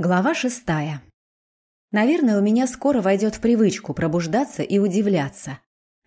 Глава шестая. Наверное, у меня скоро войдет в привычку пробуждаться и удивляться.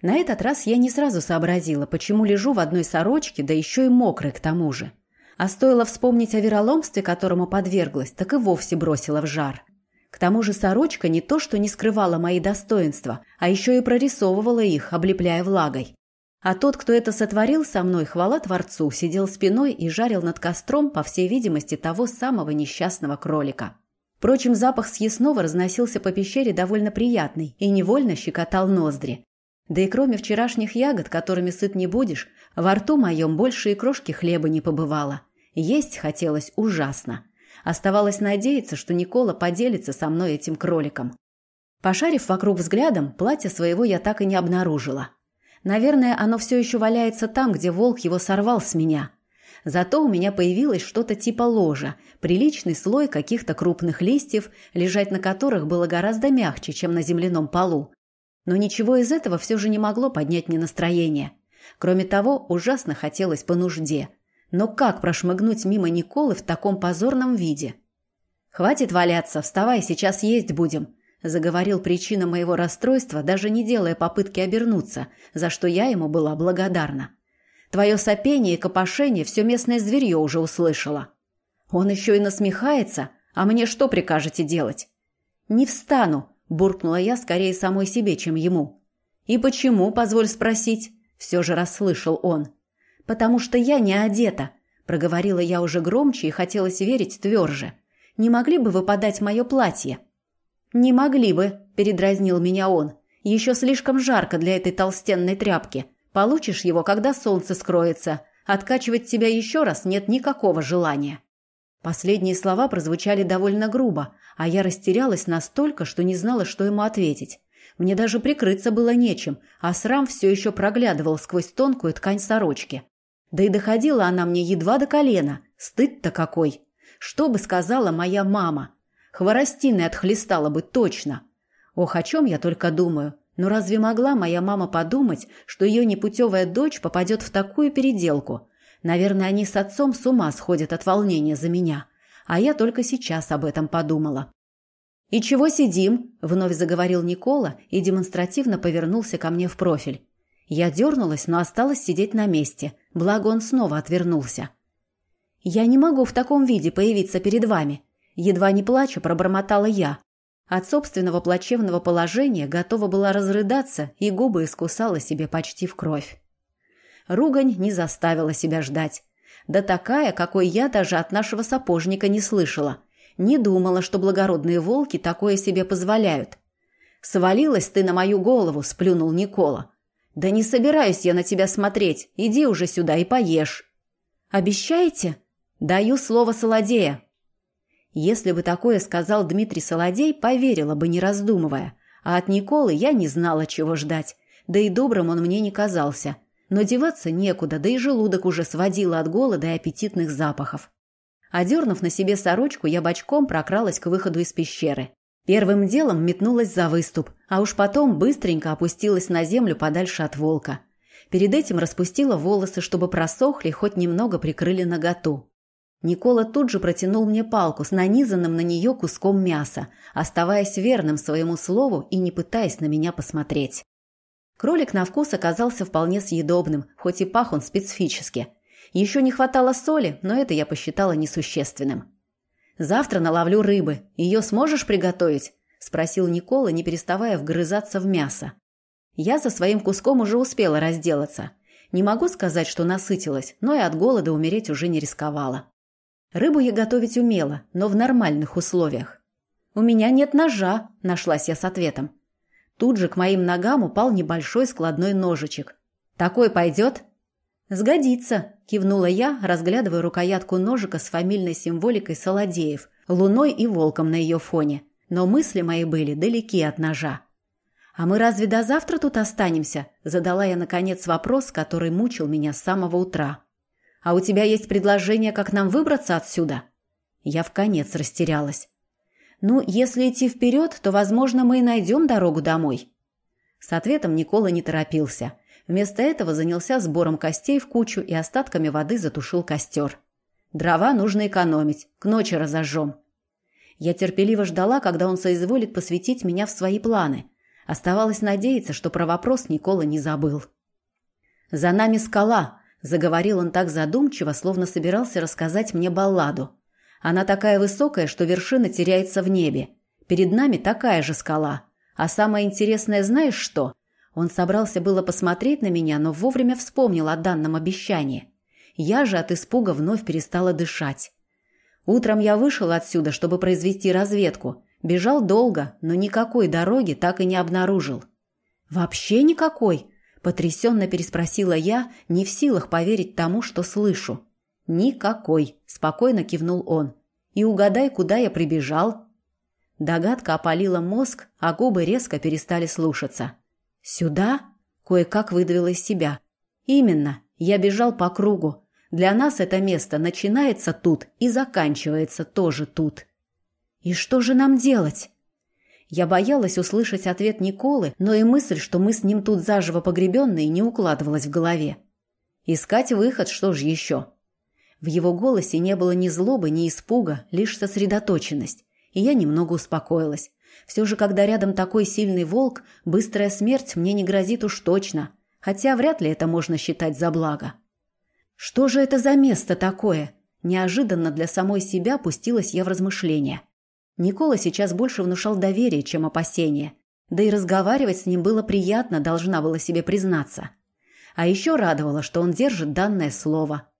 На этот раз я не сразу сообразила, почему лежу в одной сорочке, да еще и мокрой к тому же. А стоило вспомнить о вероломстве, которому подверглась, так и вовсе бросила в жар. К тому же сорочка не то, что не скрывала мои достоинства, а еще и прорисовывала их, облепляя влагой. А тот, кто это сотворил со мной, хвала Творцу, сидел спиной и жарил над костром, по всей видимости, того самого несчастного кролика. Впрочем, запах съестного разносился по пещере довольно приятный и невольно щекотал ноздри. Да и кроме вчерашних ягод, которыми сыт не будешь, во рту моем больше и крошки хлеба не побывало. Есть хотелось ужасно. Оставалось надеяться, что Никола поделится со мной этим кроликом. Пошарив вокруг взглядом, платье своего я так и не обнаружила. Наверное, оно все еще валяется там, где волк его сорвал с меня – Зато у меня появилось что-то типа ложа, приличный слой каких-то крупных листьев, лежать на которых было гораздо мягче, чем на земляном полу. Но ничего из этого все же не могло поднять мне настроение. Кроме того, ужасно хотелось по нужде. Но как прошмыгнуть мимо Николы в таком позорном виде? «Хватит валяться, вставай, сейчас есть будем», – заговорил причина моего расстройства, даже не делая попытки обернуться, за что я ему была благодарна. Твое сопение и копошение все местное зверье уже услышало. Он еще и насмехается, а мне что прикажете делать? Не встану, буркнула я скорее самой себе, чем ему. И почему, позволь спросить? Все же расслышал он. Потому что я не одета, проговорила я уже громче и хотелось верить тверже. Не могли бы вы подать мое платье? Не могли бы, передразнил меня он. Еще слишком жарко для этой толстенной тряпки. Получишь его, когда солнце скроется. Откачивать тебя еще раз нет никакого желания. Последние слова прозвучали довольно грубо, а я растерялась настолько, что не знала, что ему ответить. Мне даже прикрыться было нечем, а срам все еще проглядывал сквозь тонкую ткань сорочки. Да и доходила она мне едва до колена. Стыд-то какой! Что бы сказала моя мама? Хворостиной отхлестала бы точно. Ох, о чем я только думаю. Но разве могла моя мама подумать, что ее непутевая дочь попадет в такую переделку? Наверное, они с отцом с ума сходят от волнения за меня. А я только сейчас об этом подумала. «И чего сидим?» – вновь заговорил Никола и демонстративно повернулся ко мне в профиль. Я дернулась, но осталась сидеть на месте, благо он снова отвернулся. «Я не могу в таком виде появиться перед вами», – едва не плача пробормотала я, от собственного плачевного положения готова была разрыдаться и губы искусала себе почти в кровь. Ругань не заставила себя ждать. Да такая, какой я даже от нашего сапожника не слышала. Не думала, что благородные волки такое себе позволяют. «Свалилась ты на мою голову», — сплюнул Никола. «Да не собираюсь я на тебя смотреть. Иди уже сюда и поешь». «Обещаете?» «Даю слово Солодея», если бы такое сказал Дмитрий Солодей, поверила бы, не раздумывая. А от Николы я не знала, чего ждать. Да и добрым он мне не казался. Но деваться некуда, да и желудок уже сводило от голода и аппетитных запахов. Одернув на себе сорочку, я бочком прокралась к выходу из пещеры. Первым делом метнулась за выступ, а уж потом быстренько опустилась на землю подальше от волка. Перед этим распустила волосы, чтобы просохли, хоть немного прикрыли наготу. Никола тут же протянул мне палку с нанизанным на нее куском мяса, оставаясь верным своему слову и не пытаясь на меня посмотреть. Кролик на вкус оказался вполне съедобным, хоть и пах он специфически. Еще не хватало соли, но это я посчитала несущественным. «Завтра наловлю рыбы. Ее сможешь приготовить?» – спросил Никола, не переставая вгрызаться в мясо. Я за своим куском уже успела разделаться. Не могу сказать, что насытилась, но и от голода умереть уже не рисковала. Рыбу я готовить умела, но в нормальных условиях. «У меня нет ножа», – нашлась я с ответом. Тут же к моим ногам упал небольшой складной ножичек. «Такой пойдет?» «Сгодится», – кивнула я, разглядывая рукоятку ножика с фамильной символикой Солодеев, луной и волком на ее фоне. Но мысли мои были далеки от ножа. «А мы разве до завтра тут останемся?» – задала я, наконец, вопрос, который мучил меня с самого утра. А у тебя есть предложение, как нам выбраться отсюда?» Я в конец растерялась. «Ну, если идти вперед, то, возможно, мы и найдем дорогу домой». С ответом Никола не торопился. Вместо этого занялся сбором костей в кучу и остатками воды затушил костер. «Дрова нужно экономить, к ночи разожжем». Я терпеливо ждала, когда он соизволит посвятить меня в свои планы. Оставалось надеяться, что про вопрос Никола не забыл. «За нами скала», — заговорил он так задумчиво, словно собирался рассказать мне балладу. «Она такая высокая, что вершина теряется в небе. Перед нами такая же скала. А самое интересное знаешь что? Он собрался было посмотреть на меня, но вовремя вспомнил о данном обещании. Я же от испуга вновь перестала дышать. Утром я вышел отсюда, чтобы произвести разведку. Бежал долго, но никакой дороги так и не обнаружил. «Вообще никакой?» – потрясенно переспросила я, не в силах поверить тому, что слышу. «Никакой», – спокойно кивнул он. «И угадай, куда я прибежал?» Догадка опалила мозг, а губы резко перестали слушаться. «Сюда?» – кое-как выдавила из себя. «Именно. Я бежал по кругу. Для нас это место начинается тут и заканчивается тоже тут». «И что же нам делать?» Я боялась услышать ответ Николы, но и мысль, что мы с ним тут заживо погребенные, не укладывалась в голове. Искать выход, что же еще? В его голосе не было ни злобы, ни испуга, лишь сосредоточенность и я немного успокоилась. Все же, когда рядом такой сильный волк, быстрая смерть мне не грозит уж точно, хотя вряд ли это можно считать за благо. Что же это за место такое? Неожиданно для самой себя пустилась я в размышления. Никола сейчас больше внушал доверие, чем опасение. Да и разговаривать с ним было приятно, должна была себе признаться. А еще радовало, что он держит данное слово –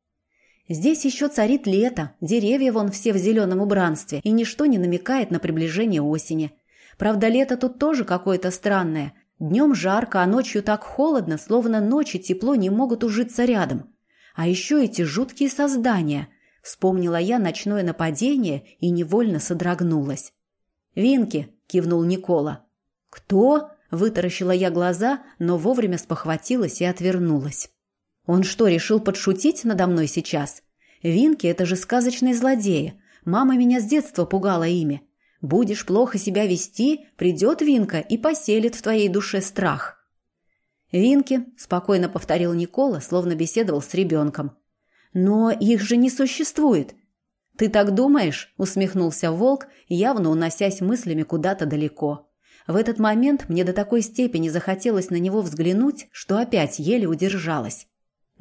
Здесь еще царит лето, деревья вон все в зеленом убранстве, и ничто не намекает на приближение осени. Правда, лето тут тоже какое-то странное. Днем жарко, а ночью так холодно, словно ночи тепло не могут ужиться рядом. А еще эти жуткие создания. Вспомнила я ночное нападение и невольно содрогнулась. «Винки!» – кивнул Никола. «Кто?» – вытаращила я глаза, но вовремя спохватилась и отвернулась. Он что, решил подшутить надо мной сейчас? Винки – это же сказочные злодеи. Мама меня с детства пугала ими. Будешь плохо себя вести, придет Винка и поселит в твоей душе страх. «Винки», – спокойно повторил Никола, словно беседовал с ребенком. «Но их же не существует». «Ты так думаешь?» – усмехнулся волк, явно уносясь мыслями куда-то далеко. В этот момент мне до такой степени захотелось на него взглянуть, что опять еле удержалась.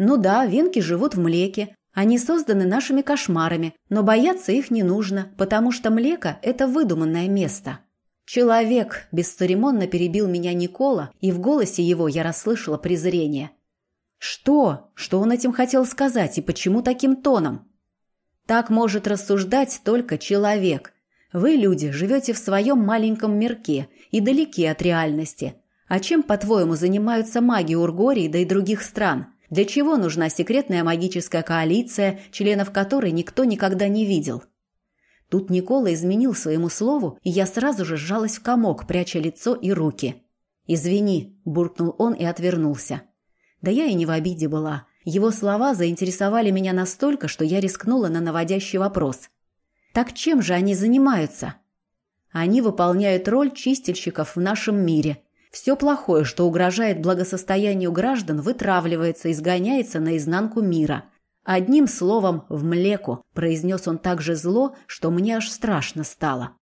Ну да, венки живут в млеке. Они созданы нашими кошмарами, но бояться их не нужно, потому что млека – это выдуманное место. «Человек!» – бесцеремонно перебил меня Никола, и в голосе его я расслышала презрение. «Что? Что он этим хотел сказать и почему таким тоном?» «Так может рассуждать только человек. Вы, люди, живете в своем маленьком мирке и далеки от реальности. А чем, по-твоему, занимаются маги Ургории да и других стран?» Для чего нужна секретная магическая коалиция, членов которой никто никогда не видел? Тут Никола изменил своему слову, и я сразу же сжалась в комок, пряча лицо и руки. «Извини», – буркнул он и отвернулся. Да я и не в обиде была. Его слова заинтересовали меня настолько, что я рискнула на наводящий вопрос. «Так чем же они занимаются?» «Они выполняют роль чистильщиков в нашем мире», все плохое, что угрожает благосостоянию граждан, вытравливается и сгоняется наизнанку мира. Одним словом, в млеку, произнес он так же зло, что мне аж страшно стало.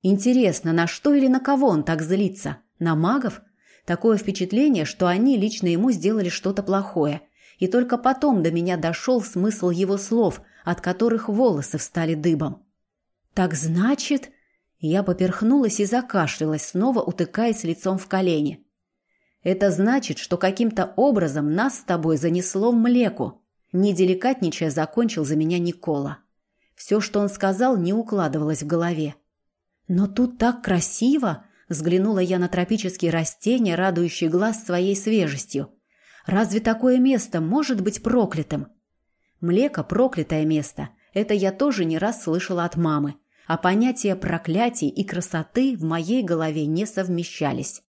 Интересно, на что или на кого он так злится? На магов? Такое впечатление, что они лично ему сделали что-то плохое. И только потом до меня дошел смысл его слов, от которых волосы встали дыбом. «Так значит...» Я поперхнулась и закашлялась, снова утыкаясь лицом в колени. «Это значит, что каким-то образом нас с тобой занесло в млеку», неделикатничая закончил за меня Никола. Все, что он сказал, не укладывалось в голове. «Но тут так красиво!» – взглянула я на тропические растения, радующие глаз своей свежестью. «Разве такое место может быть проклятым?» Млека – проклятое место. Это я тоже не раз слышала от мамы а понятия проклятий и красоты в моей голове не совмещались.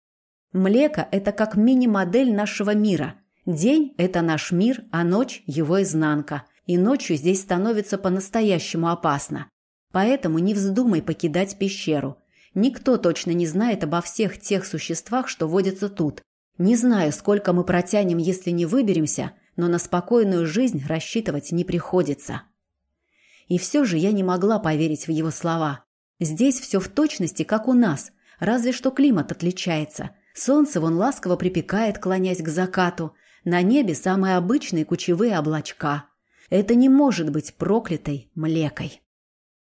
Млека – это как мини-модель нашего мира. День – это наш мир, а ночь – его изнанка. И ночью здесь становится по-настоящему опасно. Поэтому не вздумай покидать пещеру. Никто точно не знает обо всех тех существах, что водятся тут. Не знаю, сколько мы протянем, если не выберемся, но на спокойную жизнь рассчитывать не приходится. И все же я не могла поверить в его слова. Здесь все в точности, как у нас, разве что климат отличается. Солнце вон ласково припекает, клонясь к закату. На небе самые обычные кучевые облачка. Это не может быть проклятой млекой.